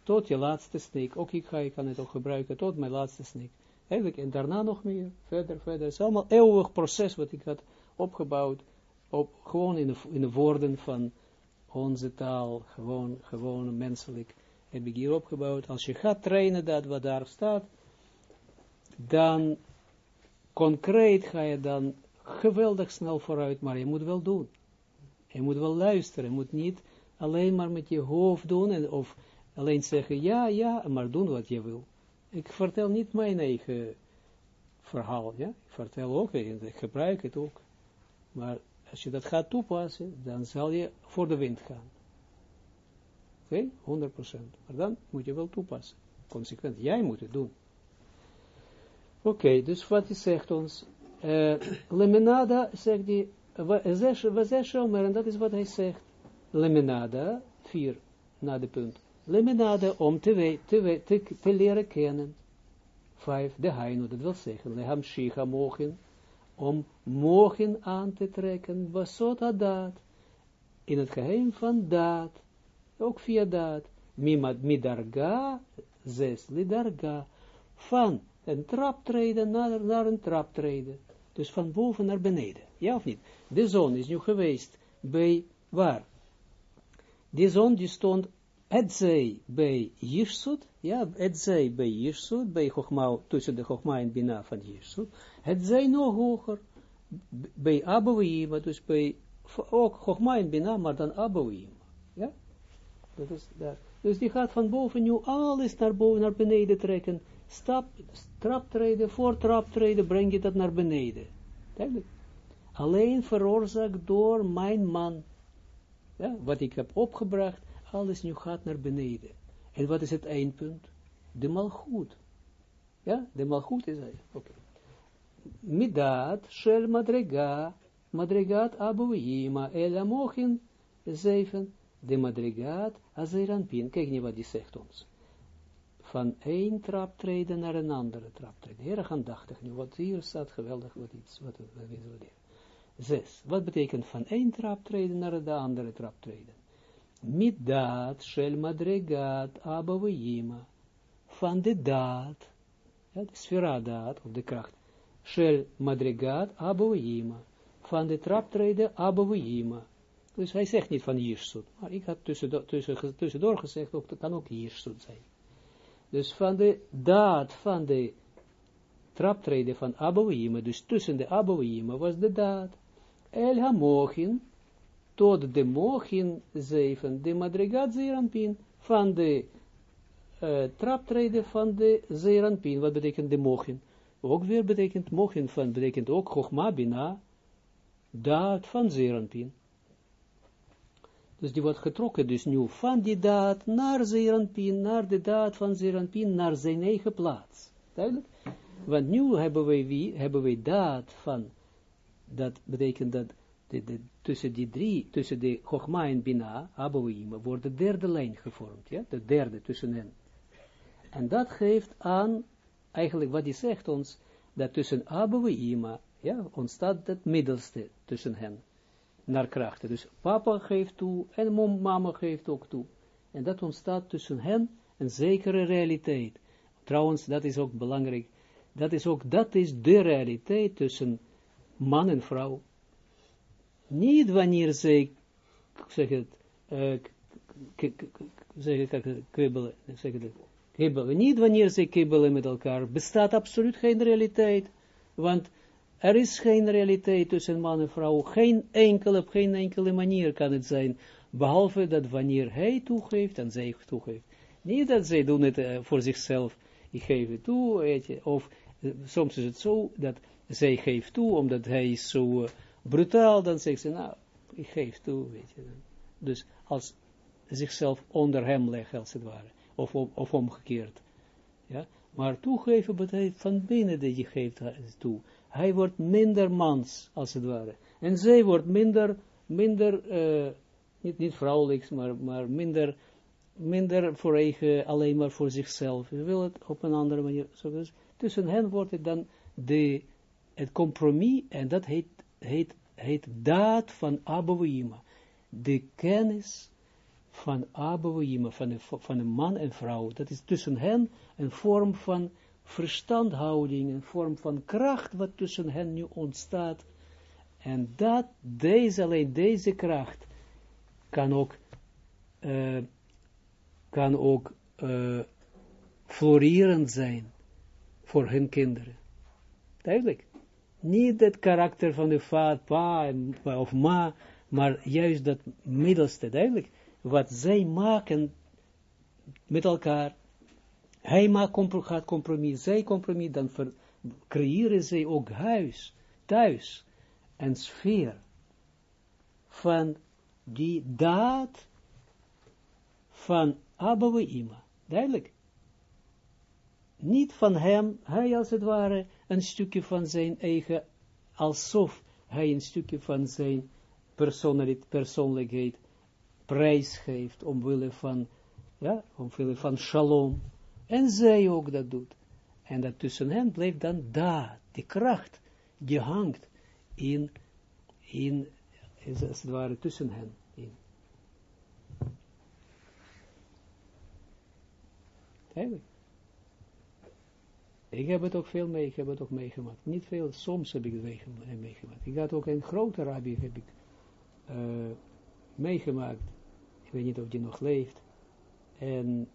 tot je laatste snik. Ook ik, ga, ik kan het ook gebruiken tot mijn laatste snik. Eigenlijk, en daarna nog meer, verder, verder. Het is allemaal eeuwig proces wat ik had opgebouwd, op, gewoon in de, in de woorden van onze taal, gewoon, gewoon menselijk, heb ik hier opgebouwd. Als je gaat trainen dat wat daar staat, dan concreet ga je dan geweldig snel vooruit, maar je moet wel doen. Je moet wel luisteren, je moet niet alleen maar met je hoofd doen, en, of alleen zeggen ja, ja, maar doen wat je wil. Ik vertel niet mijn eigen verhaal, ja. Ik vertel ook, ik gebruik het ook. Maar als je dat gaat toepassen, dan zal je voor de wind gaan. Oké, okay? 100%. Maar dan moet je wel toepassen. Consequent. Jij moet het doen. Oké, dus wat hij zegt ons. Uh, lemenada, zegt hij, Shomer, en dat is wat hij zegt. Lemenada, vier, na de punt. Lemenada, om te, te, te, te leren kennen. Vijf, de heino, dat wil zeggen, leham shicha mogen om mogen aan te trekken, wasot daad, in het geheim van daad, ook via daad, mimad midarga, zes lidarga, van een traptreden naar, naar een traptreden, dus van boven naar beneden, ja of niet? De zon is nu geweest bij, waar? Die zon die stond het zij bij Jirsut, ja, het zij bij Jirsut, bij Chogma, tussen de Chogma en Bina van Jirsut, het zij nog hoger, bij Abouima, dus bij, ook Chogma en Bina, maar dan Abouima, ja, dat is daar. Dus die gaat van boven nu alles naar boven, naar beneden trekken, stap, traptreden, voor traptreden, breng je dat naar beneden, duidelijk. Alleen veroorzaakt door mijn man, ja, wat ik heb opgebracht, alles nu gaat naar beneden. En wat is het eindpunt? De malgoed. Ja, de malgoed is hij. Oké. Midat, shel madrega, madregat abuima, ela mochin, zeven, de madregat azeranpin. Kijk niet wat die zegt ons. Van één trap treden naar een andere trap treden. Heel aandachtig nu, wat hier staat geweldig, wat iets, wat we willen Zes. Wat betekent van één trap treden naar de andere trap treden? Midat shel madregat abavayima. Van de daad, ja, de sfera daad, of de kracht, shel madregat abavayima. Van de traptreden abavayima. Dus hij zegt niet van Jirsut, maar ik had tussendoor, tussen, gezegd, ook, dat kan ook Jirsut zijn. Dus van de daad, van de traptreden van Abouima, dus tussen de Abouima was de daad. El Hamochin, tot de mochin zeven, de madrigat zeeranpin, van de uh, traptreden van de zeeranpin. Wat betekent de mochin? Ook weer betekent mochin van, betekent ook chogma bina, daad van zeeranpin. Dus die wordt getrokken dus nu van die daad naar zeeranpin, naar de daad van zeeranpin, naar zijn eigen plaats. Duidelijk? Want nu hebben wij wie, hebben wij daad van, dat betekent dat de, tussen die drie, tussen de Chogma en Bina, Abouima, wordt de derde lijn gevormd, ja, de derde tussen hen. En dat geeft aan, eigenlijk wat hij zegt ons, dat tussen Abouima, ja, ontstaat het middelste tussen hen, naar krachten. Dus papa geeft toe, en mama geeft ook toe. En dat ontstaat tussen hen een zekere realiteit. Trouwens, dat is ook belangrijk. Dat is ook, dat is de realiteit tussen man en vrouw. Niet wanneer zij, zeg het, uh, zeg het, kibbelen, zeg het, kibbelen. Niet wanneer zij kibbelen met elkaar. Bestaat absoluut geen realiteit. Want er is geen realiteit tussen man en vrouw. Geen enkele, op geen enkele manier kan het zijn. Behalve dat wanneer hij toegeeft en zij toegeeft. Niet dat zij doen het uh, voor zichzelf. Ik geef het toe, weet je. Of soms is het zo dat zij geeft toe, omdat hij zo brutaal. Dan zegt ze, nou, ik geef toe, weet je. Dus als zichzelf onder hem leggen, als het ware. Of, of omgekeerd. Ja. Maar toegeven betekent van binnen dat je geeft toe. Hij wordt minder mans, als het ware. En zij wordt minder, minder, uh, niet, niet vrouwelijks, maar, maar minder, minder voor eigen, alleen maar voor zichzelf. Je wil het op een andere manier. Zo dus tussen hen wordt het dan de, het compromis, en dat heet, heet, heet daad van Abouima. De kennis van Abouima, van een, van een man en vrouw. Dat is tussen hen een vorm van verstandhouding, een vorm van kracht wat tussen hen nu ontstaat. En dat, deze, alleen deze kracht, kan ook, uh, kan ook uh, florerend zijn voor hun kinderen. Duidelijk. Niet het karakter van de vader, pa of ma, maar juist dat middelste, duidelijk. Wat zij maken met elkaar, hij maakt gaat compromis, zij compromis, dan creëren zij ook huis, thuis, en sfeer van die daad van Abba. Duidelijk. Niet van hem, hij als het ware, een stukje van zijn eigen, alsof hij een stukje van zijn persoonlijkheid prijs geeft, omwille van, ja, omwille van shalom. En zij ook dat doet. En dat tussen hen blijft dan daar, die kracht, die hangt in, in, als het ware tussen hen. In. Ik heb het ook veel mee, ik heb het ook meegemaakt. Niet veel, soms heb ik het meegemaakt. Ik had ook een grote rabbi heb ik, uh, meegemaakt. Ik weet niet of die nog leeft. En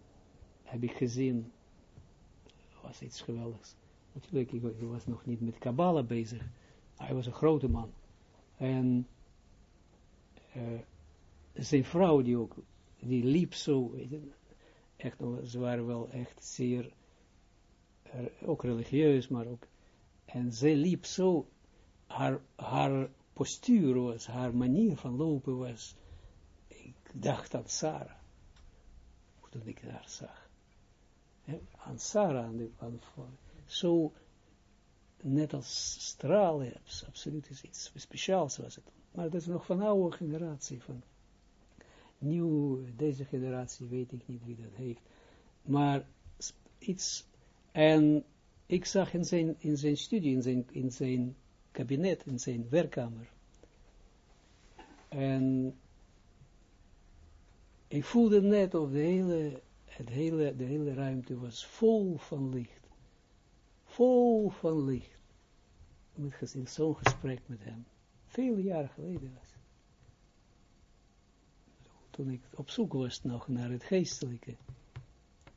heb ik gezien, was iets geweldigs. Natuurlijk, ik, was nog niet met Kabbalah bezig. Hij was een grote man. En uh, zijn vrouw, die ook, die liep zo, echt, ze waren wel echt zeer, ook religieus, maar ook, en zij liep zo, haar, haar postuur was, haar manier van lopen was, ik dacht aan Sarah, toen ik haar zag aan Sarah, aan de, aan, zo net als stralen, absoluut is iets speciaals was het. Maar dat is nog van oude generatie, van nieuw, deze generatie weet ik niet wie dat heeft. Maar iets, en ik zag in zijn, in zijn studie, in zijn, in zijn kabinet, in zijn werkkamer, en ik voelde net of de hele het hele, de hele ruimte was vol van licht. Vol van licht. Met zo'n gesprek met hem. Vele jaren geleden was. Toen ik op zoek was nog naar het geestelijke.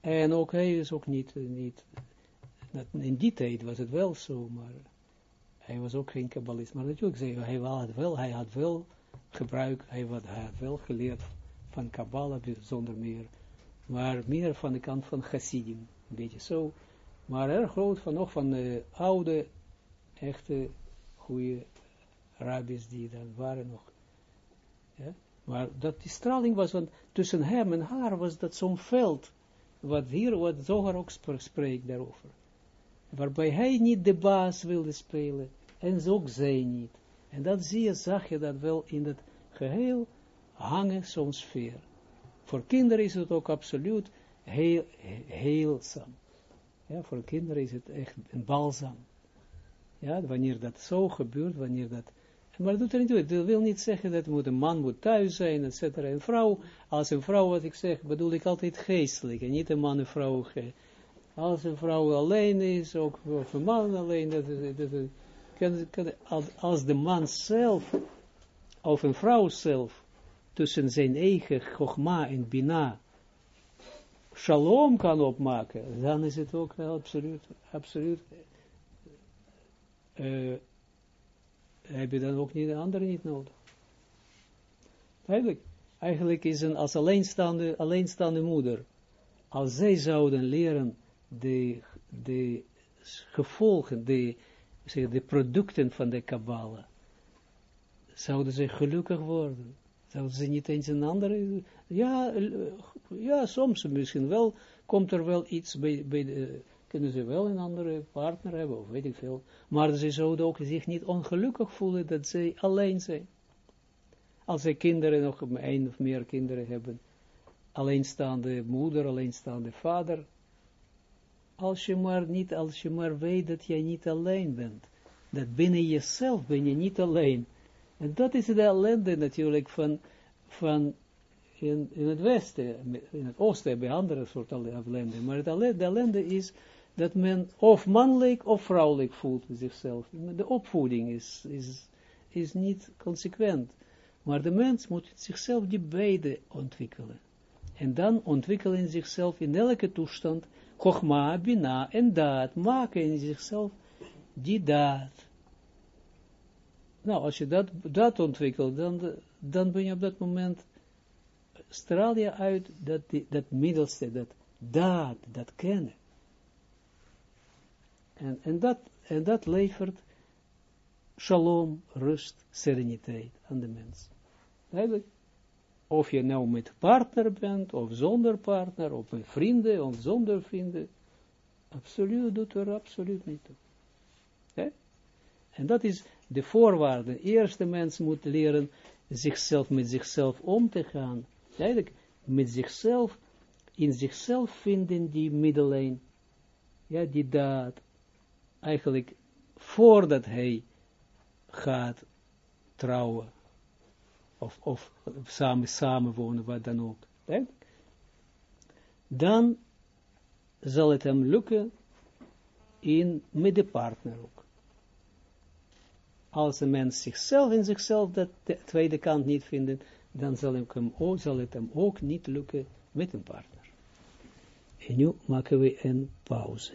En ook hij is ook niet, niet in die tijd was het wel zo, maar hij was ook geen kabbalist. Maar natuurlijk, zei, hij had wel, hij had wel gebruik, hij had, wel geleerd van Kabbalah zonder meer maar meer van de kant van Hasidim, een beetje zo, maar erg groot van nog van de oude, echte, goede rabbis die dan waren nog. Maar dat die straling was, want tussen hem en haar was dat zo'n veld, wat hier, wat Zohar ook spreekt daarover. Waarbij hij niet de baas wilde spelen, en ook zij niet. En dat zie je, zag je dat wel in het geheel hangen zo'n sfeer. Voor kinderen is het ook absoluut heel, heelzaam. Ja, voor kinderen is het echt een balsam. Ja, wanneer dat zo gebeurt, wanneer dat... Maar dat doet er niet toe. Dat wil niet zeggen dat moet, een man moet thuis zijn, et cetera. Een vrouw, als een vrouw, wat ik zeg, bedoel ik altijd geestelijk. En niet een man en vrouw. Als een vrouw alleen is, ook of een man alleen, dat, dat, dat, als de man zelf, of een vrouw zelf, tussen zijn eigen chogma en bina, shalom kan opmaken, dan is het ook absoluut, absoluut, uh, heb je dan ook niet de andere niet nodig. Eigenlijk, eigenlijk is een als alleenstaande, alleenstaande moeder, als zij zouden leren de, de gevolgen, de, zeg, de producten van de Kabbalah, zouden ze gelukkig worden. Zouden ze niet eens een andere, ja, ja, soms misschien wel, komt er wel iets bij, bij de, kunnen ze wel een andere partner hebben, of weet ik veel. Maar ze zouden ook zich niet ongelukkig voelen dat ze alleen zijn. Als ze kinderen, nog één of meer kinderen hebben, alleenstaande moeder, alleenstaande vader, als je maar niet, als je maar weet dat jij niet alleen bent, dat binnen jezelf ben je niet alleen. En dat is de ellende natuurlijk van, van in, in het westen, in het oosten hebben andere soorten ellende, maar het ellende, de ellende is dat men of mannelijk of vrouwelijk voelt zichzelf. De opvoeding is, is, is niet consequent. Maar de mens moet zichzelf die beide ontwikkelen. En dan ontwikkelen zichzelf in elke toestand, chogma, bina en daad, maken in zichzelf die daad. Nou, als je dat, dat ontwikkelt, dan, dan ben je op dat moment, straal je uit dat, dat middelste, dat daad, dat kennen. En, en, dat, en dat levert shalom, rust, sereniteit aan de mens. Of je nou met partner bent, of zonder partner, of met vrienden, of zonder vrienden, absoluut doet er absoluut niet toe. En dat is de voorwaarde. Eerst de mens moet leren zichzelf met zichzelf om te gaan. Eigenlijk met zichzelf, in zichzelf vinden die middellijn. Ja, die daad eigenlijk voordat hij gaat trouwen, of, of samen samenwonen, wat dan ook, dan zal het hem lukken in, met de partner ook. Als een mens zichzelf in zichzelf dat de tweede kant niet vindt, dan zal het, hem ook, zal het hem ook niet lukken met een partner. En nu maken we een pauze.